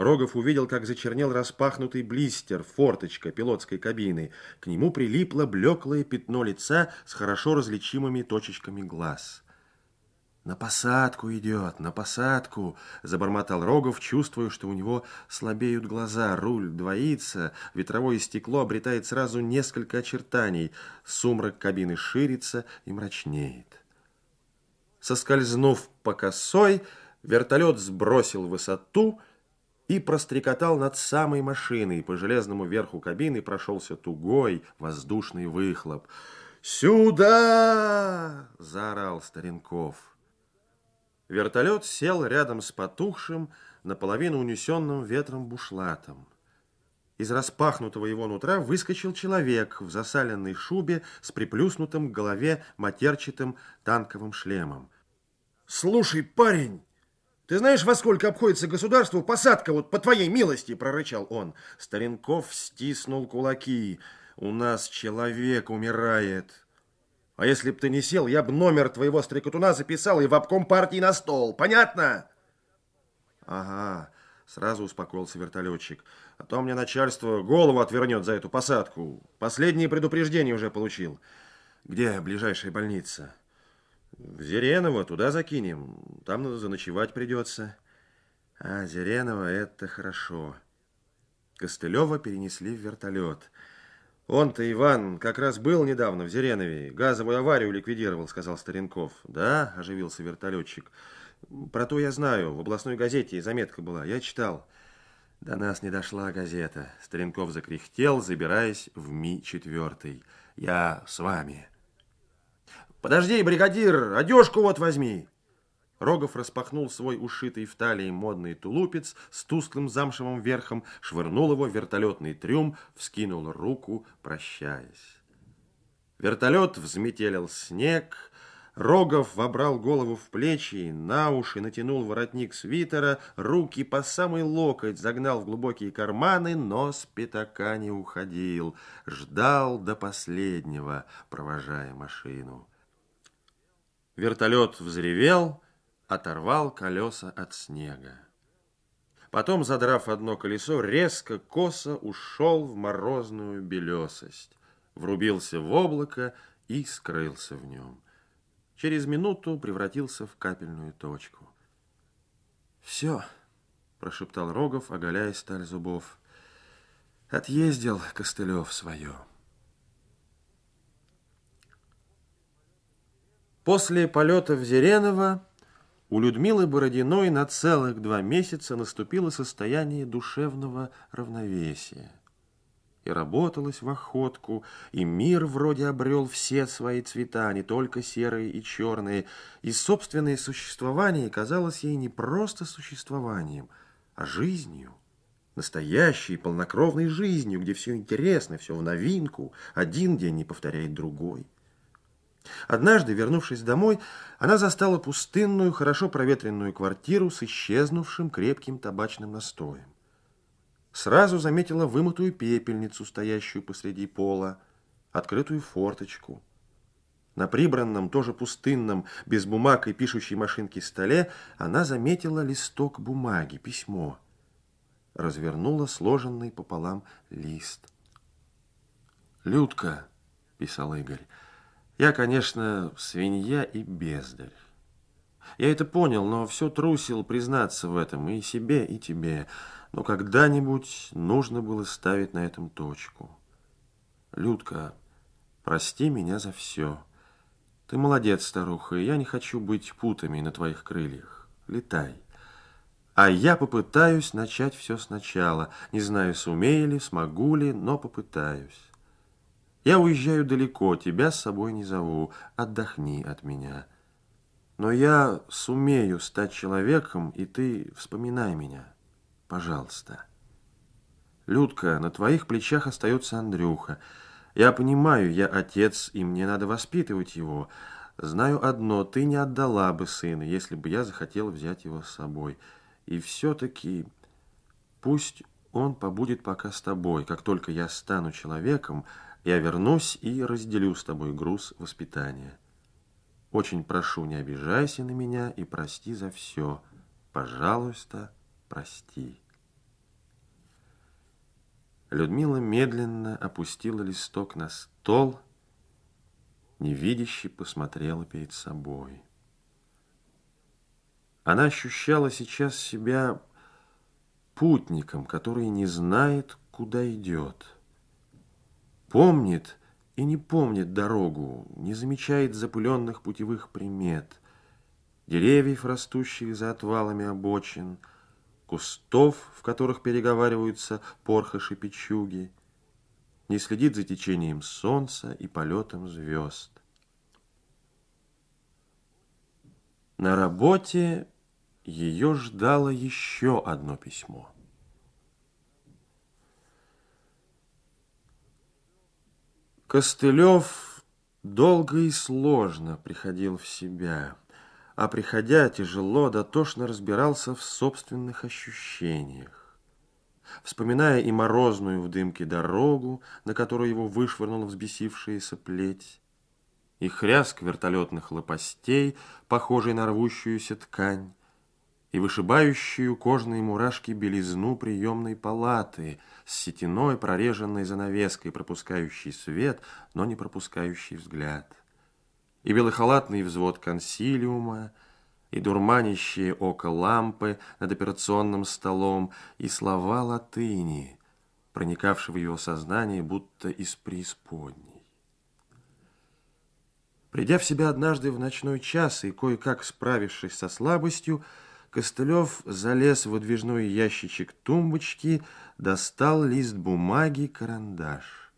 Рогов увидел, как зачернел распахнутый блистер, форточка пилотской кабины. К нему прилипло блеклое пятно лица с хорошо различимыми точечками глаз. «На посадку идет, на посадку!» – забормотал Рогов, чувствуя, что у него слабеют глаза, руль двоится, ветровое стекло обретает сразу несколько очертаний, сумрак кабины ширится и мрачнеет. Соскользнув по косой, вертолет сбросил высоту и прострекотал над самой машиной. По железному верху кабины прошелся тугой воздушный выхлоп. «Сюда!» – заорал Старенков. Вертолет сел рядом с потухшим, наполовину унесенным ветром бушлатом. Из распахнутого его нутра выскочил человек в засаленной шубе с приплюснутым к голове матерчатым танковым шлемом. «Слушай, парень, ты знаешь, во сколько обходится государству посадка вот по твоей милости?» – прорычал он. Старенков стиснул кулаки. «У нас человек умирает». А если б ты не сел, я бы номер твоего стрекотуна записал и в обком партии на стол. Понятно? Ага, сразу успокоился вертолетчик. А то мне начальство голову отвернет за эту посадку. Последние предупреждения уже получил. Где ближайшая больница? В Зереново, туда закинем. Там заночевать придется. А, Зереново, это хорошо. Костылева перенесли в вертолет. Он-то, Иван, как раз был недавно в Зеренове, газовую аварию ликвидировал, сказал Старенков. Да, оживился вертолетчик. Про то я знаю, в областной газете заметка была, я читал. До нас не дошла газета. Старенков закряхтел, забираясь в Ми-4. Я с вами. Подожди, бригадир, одежку вот возьми. Рогов распахнул свой ушитый в талии модный тулупец с тусклым замшевым верхом, швырнул его в вертолетный трюм, вскинул руку, прощаясь. Вертолет взметелил снег, Рогов вобрал голову в плечи, на уши натянул воротник свитера, руки по самый локоть загнал в глубокие карманы, но с пятака не уходил, ждал до последнего, провожая машину. Вертолет взревел, оторвал колеса от снега. Потом, задрав одно колесо, резко, косо ушел в морозную белесость, врубился в облако и скрылся в нем. Через минуту превратился в капельную точку. «Все», — прошептал Рогов, оголяя сталь зубов. «Отъездил Костылев свое». После полета в Зереново у Людмилы Бородиной на целых два месяца наступило состояние душевного равновесия. И работалось в охотку, и мир вроде обрел все свои цвета, не только серые и черные, и собственное существование казалось ей не просто существованием, а жизнью, настоящей полнокровной жизнью, где все интересно, все в новинку, один день не повторяет другой. Однажды, вернувшись домой, она застала пустынную, хорошо проветренную квартиру с исчезнувшим крепким табачным настоем. Сразу заметила вымытую пепельницу, стоящую посреди пола, открытую форточку. На прибранном, тоже пустынном, без бумаг и пишущей машинки столе она заметила листок бумаги, письмо. Развернула сложенный пополам лист. «Людка», — писал Игорь, — я, конечно, свинья и бездарь. Я это понял, но все трусил признаться в этом и себе, и тебе. Но когда-нибудь нужно было ставить на этом точку. Людка, прости меня за все. Ты молодец, старуха, и я не хочу быть путами на твоих крыльях. Летай. А я попытаюсь начать все сначала. Не знаю, сумею ли, смогу ли, но попытаюсь. Я уезжаю далеко, тебя с собой не зову. Отдохни от меня. Но я сумею стать человеком, и ты вспоминай меня. Пожалуйста. Людка, на твоих плечах остается Андрюха. Я понимаю, я отец, и мне надо воспитывать его. Знаю одно, ты не отдала бы сына, если бы я захотел взять его с собой. И все-таки пусть он побудет пока с тобой. Как только я стану человеком, я вернусь и разделю с тобой груз воспитания. Очень прошу, не обижайся на меня и прости за все. Пожалуйста, прости. Людмила медленно опустила листок на стол, невидяще посмотрела перед собой. Она ощущала сейчас себя путником, который не знает, куда идет. Помнит и не помнит дорогу, не замечает запыленных путевых примет, деревьев, растущих за отвалами обочин, кустов, в которых переговариваются порхоши печуги, не следит за течением солнца и полетом звезд. На работе ее ждало еще одно письмо. Костылев долго и сложно приходил в себя, а приходя тяжело, дотошно разбирался в собственных ощущениях. Вспоминая и морозную в дымке дорогу, на которую его вышвырнула взбесившаяся плеть, и хряск вертолетных лопастей, похожий на рвущуюся ткань, и вышибающую кожные мурашки белизну приемной палаты с сетиной, прореженной занавеской, пропускающей свет, но не пропускающий взгляд, и белохалатный взвод консилиума, и дурманящие око лампы над операционным столом, и слова латыни, проникавшие в его сознание, будто из преисподней. Придя в себя однажды в ночной час и кое-как справившись со слабостью, Костылев залез в выдвижной ящичек тумбочки, достал лист бумаги, карандаш.